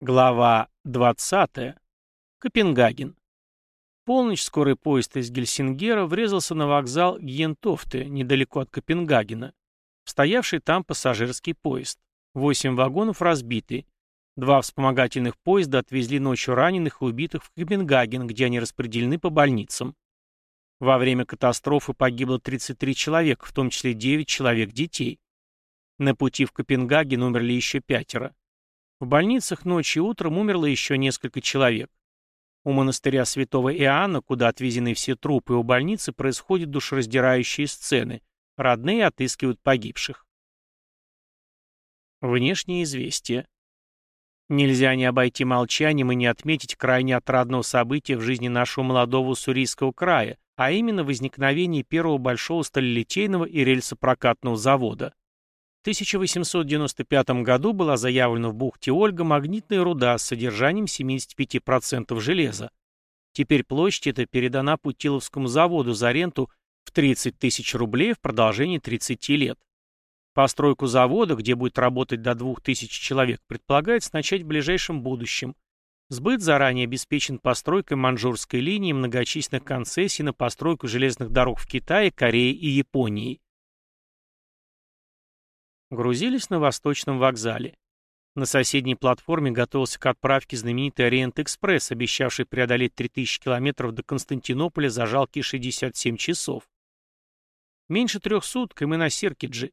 Глава 20. Копенгаген. полночь скорый поезд из Гельсингера врезался на вокзал Гьентофте, недалеко от Копенгагена. Стоявший там пассажирский поезд. Восемь вагонов разбиты. Два вспомогательных поезда отвезли ночью раненых и убитых в Копенгаген, где они распределены по больницам. Во время катастрофы погибло 33 человека, в том числе 9 человек детей. На пути в Копенгаген умерли еще пятеро. В больницах ночью и утром умерло еще несколько человек. У монастыря святого Иоанна, куда отвезены все трупы, у больницы происходят душераздирающие сцены. Родные отыскивают погибших. Внешние известия. Нельзя не обойти молчанием и не отметить крайне отрадного события в жизни нашего молодого Уссурийского края, а именно возникновение первого большого сталелитейного и рельсопрокатного завода. 1895 году была заявлена в бухте Ольга магнитная руда с содержанием 75% железа. Теперь площадь эта передана Путиловскому заводу за ренту в 30 тысяч рублей в продолжении 30 лет. Постройку завода, где будет работать до 2000 человек, предполагается начать в ближайшем будущем. Сбыт заранее обеспечен постройкой манжурской линии многочисленных концессий на постройку железных дорог в Китае, Корее и Японии. Грузились на Восточном вокзале. На соседней платформе готовился к отправке знаменитый Ориент-экспресс, обещавший преодолеть 3000 километров до Константинополя за жалкие 67 часов. Меньше трех суток, и мы на Сиркиджи.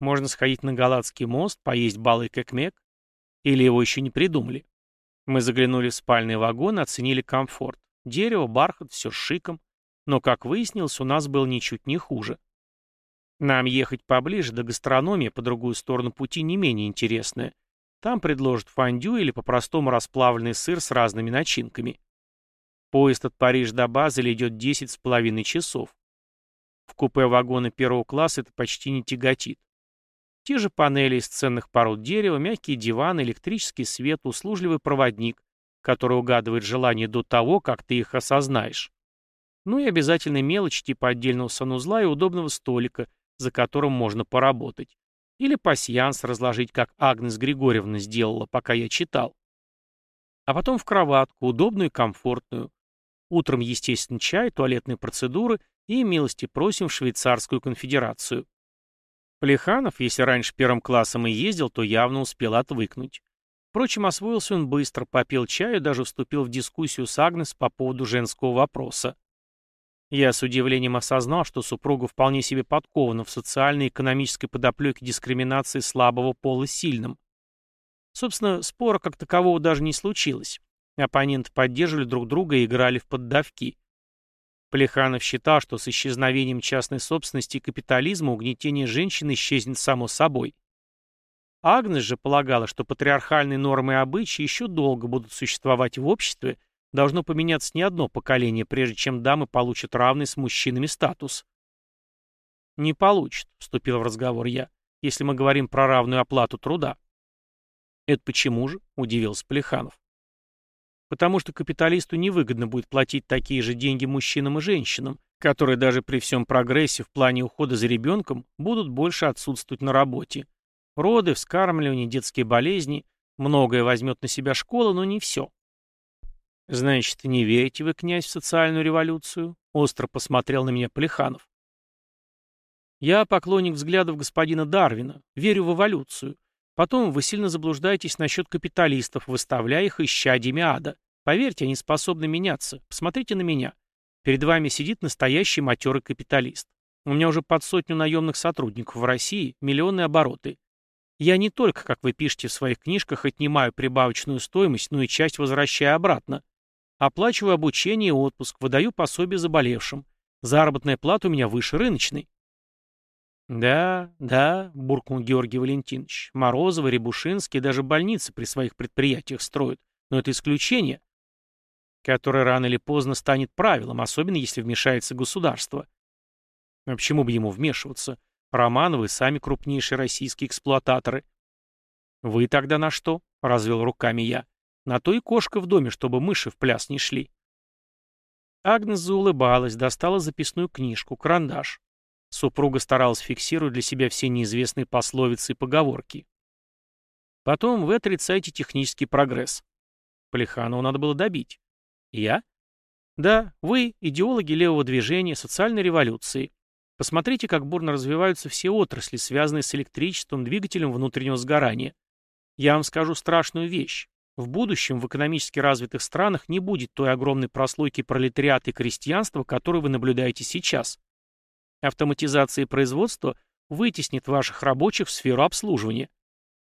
Можно сходить на Галатский мост, поесть балык экмек. Или его еще не придумали. Мы заглянули в спальный вагон, оценили комфорт. Дерево, бархат, все с шиком. Но, как выяснилось, у нас был ничуть не хуже. Нам ехать поближе до гастрономии по другую сторону пути не менее интересная. Там предложат фондю или по-простому расплавленный сыр с разными начинками. Поезд от Парижа до Базеля идет 10 с половиной часов. В купе вагона первого класса это почти не тяготит. Те же панели из ценных пород дерева, мягкие диваны, электрический свет, услужливый проводник, который угадывает желание до того, как ты их осознаешь. Ну и обязательно мелочь типа отдельного санузла и удобного столика, за которым можно поработать. Или пасьянс разложить, как Агнес Григорьевна сделала, пока я читал. А потом в кроватку, удобную и комфортную. Утром, естественно, чай, туалетные процедуры и милости просим в Швейцарскую конфедерацию. Плеханов, если раньше первым классом и ездил, то явно успел отвыкнуть. Впрочем, освоился он быстро, попил чаю, даже вступил в дискуссию с Агнес по поводу женского вопроса. Я с удивлением осознал, что супруга вполне себе подкована в социальной и экономической подоплеке дискриминации слабого пола сильным. Собственно, спора как такового даже не случилось. Оппоненты поддерживали друг друга и играли в поддавки. Плеханов считал, что с исчезновением частной собственности и капитализма угнетение женщин исчезнет само собой. Агнес же полагала, что патриархальные нормы и обычаи еще долго будут существовать в обществе, Должно поменяться не одно поколение, прежде чем дамы получат равный с мужчинами статус. «Не получат», — вступил в разговор я, — «если мы говорим про равную оплату труда». «Это почему же?» — удивился Плеханов. «Потому что капиталисту невыгодно будет платить такие же деньги мужчинам и женщинам, которые даже при всем прогрессе в плане ухода за ребенком будут больше отсутствовать на работе. Роды, вскармливание, детские болезни — многое возьмет на себя школа, но не все. «Значит, не верите вы, князь, в социальную революцию?» — остро посмотрел на меня Плеханов. «Я поклонник взглядов господина Дарвина, верю в эволюцию. Потом вы сильно заблуждаетесь насчет капиталистов, выставляя их исчадьями ада. Поверьте, они способны меняться. Посмотрите на меня. Перед вами сидит настоящий матерый капиталист. У меня уже под сотню наемных сотрудников в России, миллионные обороты. Я не только, как вы пишете в своих книжках, отнимаю прибавочную стоимость, но и часть возвращаю обратно. Оплачиваю обучение и отпуск, выдаю пособие заболевшим. Заработная плата у меня выше рыночной. «Да, да», — буркнул Георгий Валентинович, «Морозова, Рябушинский даже больницы при своих предприятиях строят. Но это исключение, которое рано или поздно станет правилом, особенно если вмешается государство. А почему бы ему вмешиваться? Романовы сами крупнейшие российские эксплуататоры. «Вы тогда на что?» — развел руками я. На то и кошка в доме, чтобы мыши в пляс не шли. Агнес заулыбалась, достала записную книжку, карандаш. Супруга старалась фиксировать для себя все неизвестные пословицы и поговорки. Потом вы отрицаете технический прогресс. Плеханову надо было добить. Я? Да, вы, идеологи левого движения, социальной революции. Посмотрите, как бурно развиваются все отрасли, связанные с электричеством, двигателем внутреннего сгорания. Я вам скажу страшную вещь. В будущем в экономически развитых странах не будет той огромной прослойки пролетариата и крестьянства, которую вы наблюдаете сейчас. Автоматизация производства вытеснит ваших рабочих в сферу обслуживания.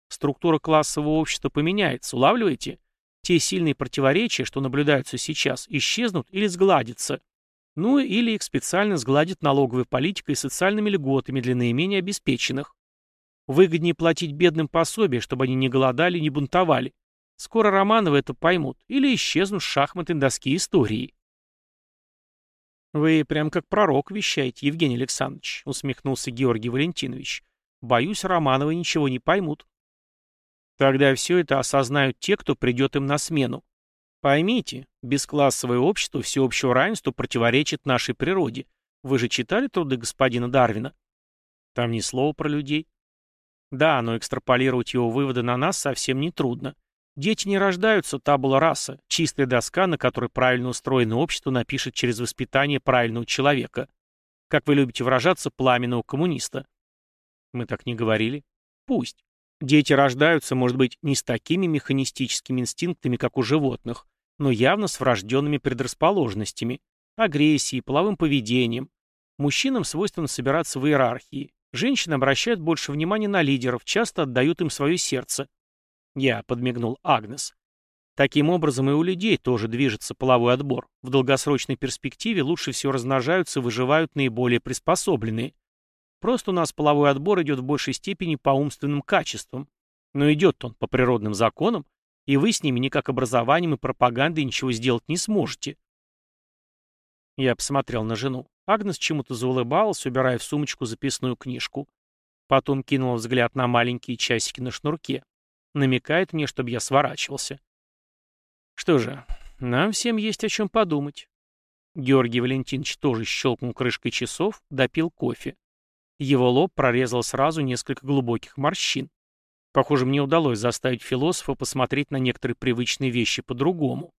Структура классового общества поменяется, улавливаете? Те сильные противоречия, что наблюдаются сейчас, исчезнут или сгладятся. Ну или их специально сгладит налоговой политикой и социальными льготами для наименее обеспеченных. Выгоднее платить бедным пособие, чтобы они не голодали и не бунтовали. Скоро Романовы это поймут или исчезнут с шахматной доски истории. «Вы прям как пророк вещаете, Евгений Александрович», — усмехнулся Георгий Валентинович. «Боюсь, Романовы ничего не поймут». Тогда все это осознают те, кто придет им на смену. Поймите, бесклассовое общество всеобщего равенства противоречит нашей природе. Вы же читали труды господина Дарвина? Там ни слова про людей. Да, но экстраполировать его выводы на нас совсем не трудно. Дети не рождаются табула раса, чистая доска, на которой правильно устроенное общество напишет через воспитание правильного человека. Как вы любите выражаться, пламенного коммуниста. Мы так не говорили. Пусть. Дети рождаются, может быть, не с такими механистическими инстинктами, как у животных, но явно с врожденными предрасположенностями, агрессией, половым поведением. Мужчинам свойственно собираться в иерархии. Женщины обращают больше внимания на лидеров, часто отдают им свое сердце. Я подмигнул Агнес. Таким образом и у людей тоже движется половой отбор. В долгосрочной перспективе лучше всего размножаются и выживают наиболее приспособленные. Просто у нас половой отбор идет в большей степени по умственным качествам. Но идет он по природным законам, и вы с ними никак образованием и пропагандой ничего сделать не сможете. Я посмотрел на жену. Агнес чему-то заулыбалась, убирая в сумочку записную книжку. Потом кинула взгляд на маленькие часики на шнурке. Намекает мне, чтобы я сворачивался. Что же, нам всем есть о чем подумать. Георгий Валентинович тоже щелкнул крышкой часов, допил кофе. Его лоб прорезал сразу несколько глубоких морщин. Похоже, мне удалось заставить философа посмотреть на некоторые привычные вещи по-другому.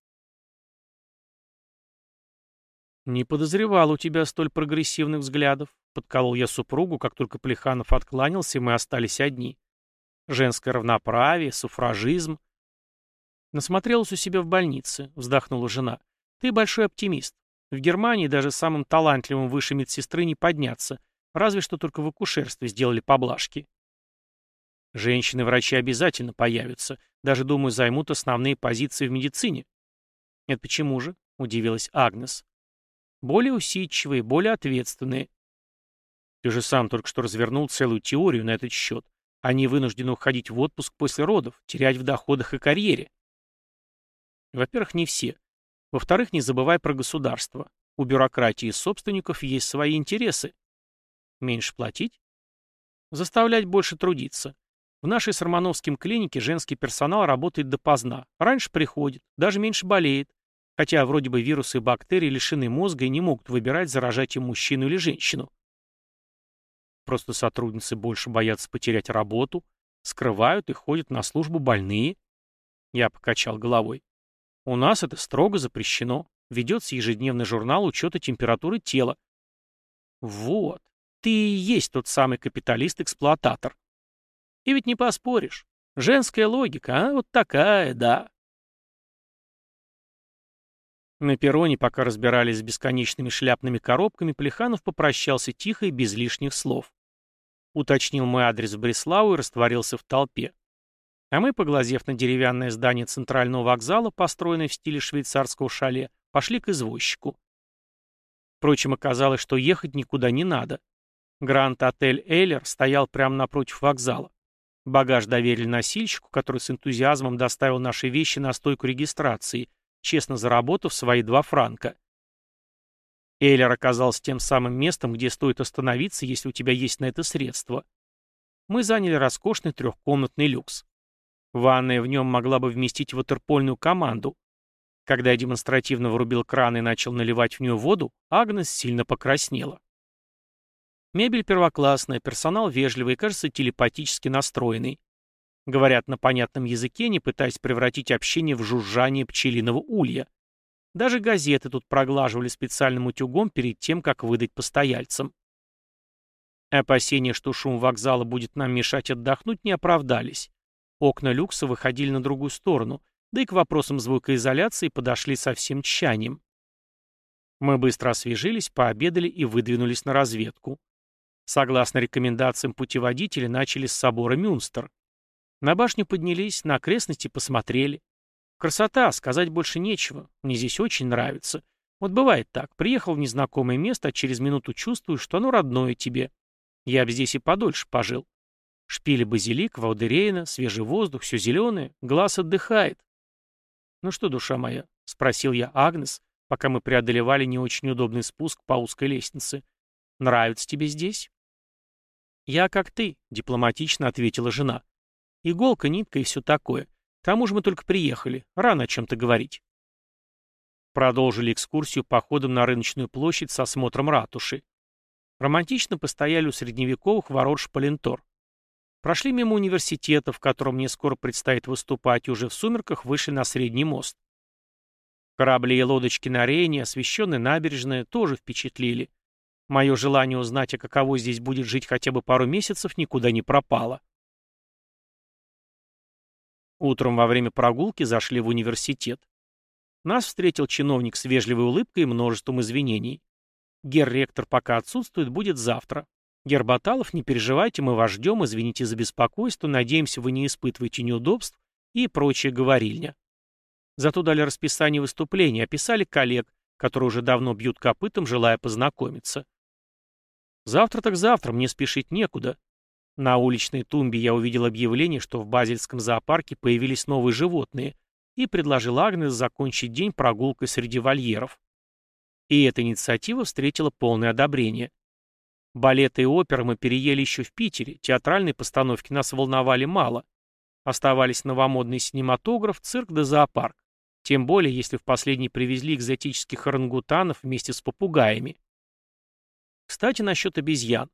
«Не подозревал у тебя столь прогрессивных взглядов», — подколол я супругу, как только Плеханов откланялся, и мы остались одни. Женское равноправие, суфражизм. Насмотрелась у себя в больнице, вздохнула жена. Ты большой оптимист. В Германии даже самым талантливым выше медсестры не подняться, разве что только в акушерстве сделали поблажки. Женщины-врачи обязательно появятся, даже, думаю, займут основные позиции в медицине. Это почему же? Удивилась Агнес. Более усидчивые, более ответственные. Ты же сам только что развернул целую теорию на этот счет. Они вынуждены уходить в отпуск после родов, терять в доходах и карьере. Во-первых, не все. Во-вторых, не забывай про государство. У бюрократии и собственников есть свои интересы. Меньше платить? Заставлять больше трудиться. В нашей с клинике женский персонал работает допоздна. Раньше приходит, даже меньше болеет. Хотя вроде бы вирусы и бактерии лишены мозга и не могут выбирать, заражать им мужчину или женщину. Просто сотрудницы больше боятся потерять работу, скрывают и ходят на службу больные. Я покачал головой. У нас это строго запрещено. Ведется ежедневный журнал учета температуры тела. Вот, ты и есть тот самый капиталист-эксплуататор. И ведь не поспоришь. Женская логика, а? Вот такая, да. На перроне, пока разбирались с бесконечными шляпными коробками, Плеханов попрощался тихо и без лишних слов. Уточнил мой адрес в Бреславу и растворился в толпе. А мы, поглазев на деревянное здание центрального вокзала, построенное в стиле швейцарского шале, пошли к извозчику. Впрочем, оказалось, что ехать никуда не надо. Гранд-отель «Эйлер» стоял прямо напротив вокзала. Багаж доверили носильщику, который с энтузиазмом доставил наши вещи на стойку регистрации, честно заработав свои два франка. Эйлер оказался тем самым местом, где стоит остановиться, если у тебя есть на это средства. Мы заняли роскошный трехкомнатный люкс. Ванная в нем могла бы вместить ватерпольную команду. Когда я демонстративно врубил кран и начал наливать в нее воду, Агнес сильно покраснела. Мебель первоклассная, персонал вежливый и, кажется, телепатически настроенный. Говорят на понятном языке, не пытаясь превратить общение в жужжание пчелиного улья. Даже газеты тут проглаживали специальным утюгом перед тем, как выдать постояльцам. Опасения, что шум вокзала будет нам мешать отдохнуть, не оправдались. Окна люкса выходили на другую сторону, да и к вопросам звукоизоляции подошли со всем тщанием. Мы быстро освежились, пообедали и выдвинулись на разведку. Согласно рекомендациям путеводителя, начали с собора Мюнстер. На башню поднялись, на окрестности посмотрели. Красота, сказать больше нечего. Мне здесь очень нравится. Вот бывает так. Приехал в незнакомое место, а через минуту чувствую, что оно родное тебе. Я бы здесь и подольше пожил. Шпили базилик, валдерейна, свежий воздух, все зеленое, глаз отдыхает. «Ну что, душа моя?» — спросил я Агнес, пока мы преодолевали не очень удобный спуск по узкой лестнице. «Нравится тебе здесь?» «Я как ты», — дипломатично ответила жена. «Иголка, нитка и все такое. К тому же мы только приехали. Рано о чем-то говорить». Продолжили экскурсию походом на рыночную площадь с осмотром ратуши. Романтично постояли у средневековых ворот Шпалентор. Прошли мимо университета, в котором мне скоро предстоит выступать, и уже в сумерках вышли на средний мост. Корабли и лодочки на Рейне, освещенные набережные, тоже впечатлили. Мое желание узнать, а каково здесь будет жить хотя бы пару месяцев, никуда не пропало. Утром во время прогулки зашли в университет. Нас встретил чиновник с вежливой улыбкой и множеством извинений. Гер-ректор пока отсутствует, будет завтра. Гербаталов, не переживайте, мы вас ждем, извините за беспокойство, надеемся, вы не испытываете неудобств и прочее говорильня. Зато дали расписание выступлений, описали коллег, которые уже давно бьют копытом, желая познакомиться. Завтра так завтра, мне спешить некуда. На уличной тумбе я увидел объявление, что в Базельском зоопарке появились новые животные, и предложил Агнес закончить день прогулкой среди вольеров. И эта инициатива встретила полное одобрение. Балеты и оперы мы переели еще в Питере, театральные постановки нас волновали мало. Оставались новомодный синематограф, цирк да зоопарк. Тем более, если в последний привезли экзотических орангутанов вместе с попугаями. Кстати, насчет обезьян.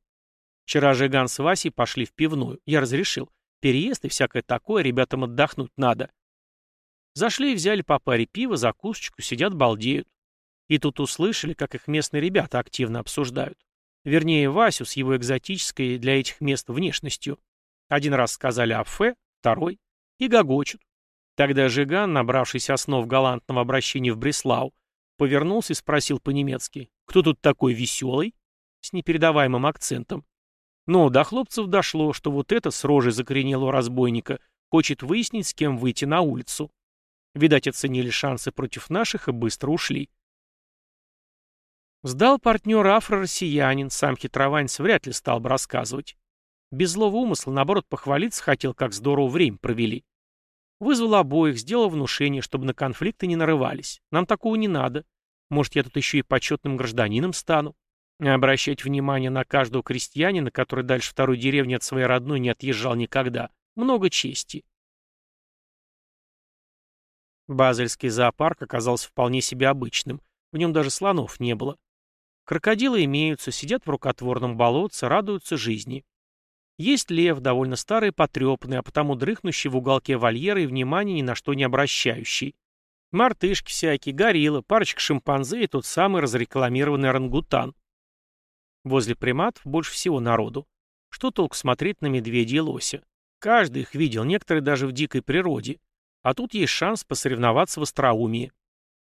Вчера Жиган с Васей пошли в пивную. Я разрешил. Переезд и всякое такое, ребятам отдохнуть надо. Зашли и взяли по паре пива, закусочку, сидят балдеют. И тут услышали, как их местные ребята активно обсуждают. Вернее, Васю с его экзотической для этих мест внешностью. Один раз сказали «Афе», второй — и гогочут. Тогда Жиган, набравшись основ галантного обращения в Бреслау, повернулся и спросил по-немецки «Кто тут такой веселый?» с непередаваемым акцентом. Но до хлопцев дошло, что вот это с рожей закоренелого разбойника хочет выяснить, с кем выйти на улицу. Видать, оценили шансы против наших и быстро ушли. Сдал партнер афро-россиянин, сам хитрованец вряд ли стал бы рассказывать. Без злого умысла, наоборот, похвалиться хотел, как здорово время провели. Вызвал обоих, сделал внушение, чтобы на конфликты не нарывались. Нам такого не надо. Может, я тут еще и почетным гражданином стану. Обращать внимание на каждого крестьянина, который дальше второй деревни от своей родной не отъезжал никогда. Много чести. Базельский зоопарк оказался вполне себе обычным. В нем даже слонов не было. Крокодилы имеются, сидят в рукотворном болотце, радуются жизни. Есть лев, довольно старый потрепанный, а потому дрыхнущий в уголке вольера и внимания ни на что не обращающий. Мартышки всякие, гориллы, парочка шимпанзе и тот самый разрекламированный орангутан. Возле приматов больше всего народу. Что толк смотреть на медведя и лося? Каждый их видел, некоторые даже в дикой природе. А тут есть шанс посоревноваться в остроумии.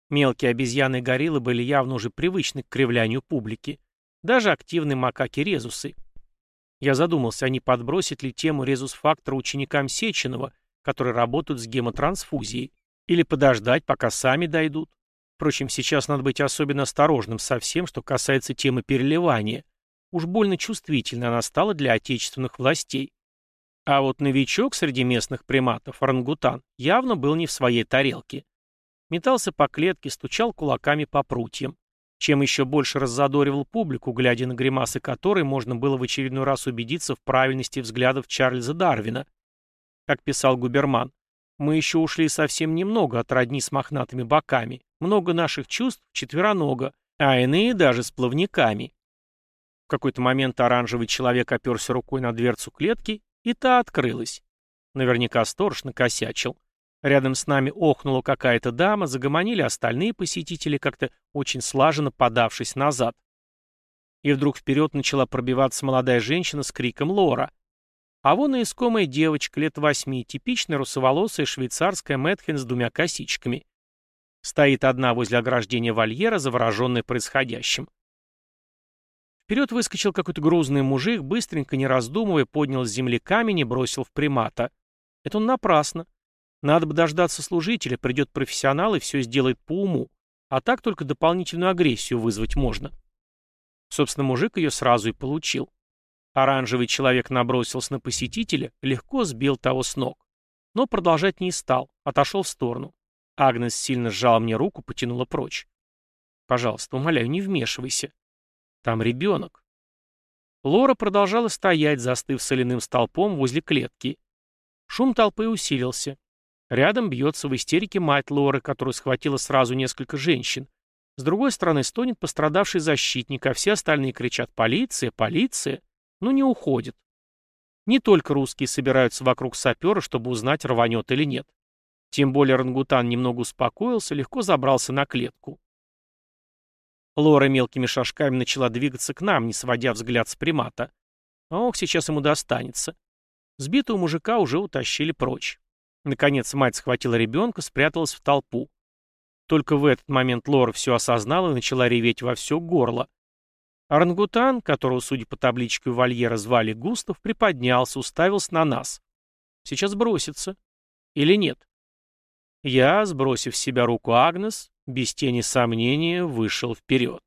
Мелкие обезьяны и гориллы были явно уже привычны к кривлянию публики. Даже активные макаки-резусы. Я задумался, а не подбросить ли тему резус-фактора ученикам Сеченова, которые работают с гемотрансфузией, или подождать, пока сами дойдут. Впрочем, сейчас надо быть особенно осторожным со всем, что касается темы переливания. Уж больно чувствительно она стала для отечественных властей. А вот новичок среди местных приматов, орангутан, явно был не в своей тарелке. Метался по клетке, стучал кулаками по прутьям. Чем еще больше раззадоривал публику, глядя на гримасы которой можно было в очередной раз убедиться в правильности взглядов Чарльза Дарвина. Как писал Губерман, «Мы еще ушли совсем немного от родни с мохнатыми боками, много наших чувств четверонога, а иные даже с плавниками». В какой-то момент оранжевый человек оперся рукой на дверцу клетки, и та открылась. Наверняка сторож накосячил. Рядом с нами охнула какая-то дама, загомонили остальные посетители, как-то очень слаженно подавшись назад. И вдруг вперед начала пробиваться молодая женщина с криком «Лора!». А вон и искомая девочка лет восьми, типичная русоволосая швейцарская Мэтхен с двумя косичками. Стоит одна возле ограждения вольера, завороженная происходящим. Вперед выскочил какой-то грузный мужик, быстренько, не раздумывая, поднял с земли камень и бросил в примата. Это он напрасно. Надо бы дождаться служителя, придет профессионал и все сделает по уму. А так только дополнительную агрессию вызвать можно. Собственно, мужик ее сразу и получил. Оранжевый человек набросился на посетителя, легко сбил того с ног. Но продолжать не стал, отошел в сторону. Агнес сильно сжала мне руку, потянула прочь. «Пожалуйста, умоляю, не вмешивайся. Там ребенок. Лора продолжала стоять, застыв соляным столпом возле клетки. Шум толпы усилился. Рядом бьется в истерике мать Лоры, которую схватила сразу несколько женщин. С другой стороны стонет пострадавший защитник, а все остальные кричат «Полиция! Полиция!» но не уходит. Не только русские собираются вокруг сапера, чтобы узнать, рванет или нет. Тем более рангутан немного успокоился, легко забрался на клетку. Лора мелкими шажками начала двигаться к нам, не сводя взгляд с примата. Ох, сейчас ему достанется. Сбитого мужика уже утащили прочь. Наконец мать схватила ребенка, спряталась в толпу. Только в этот момент Лора все осознала и начала реветь во все горло. Орангутан, которого, судя по табличке вольера, звали Густав, приподнялся, уставился на нас. Сейчас бросится. Или нет? Я, сбросив с себя руку Агнес, без тени сомнения вышел вперед.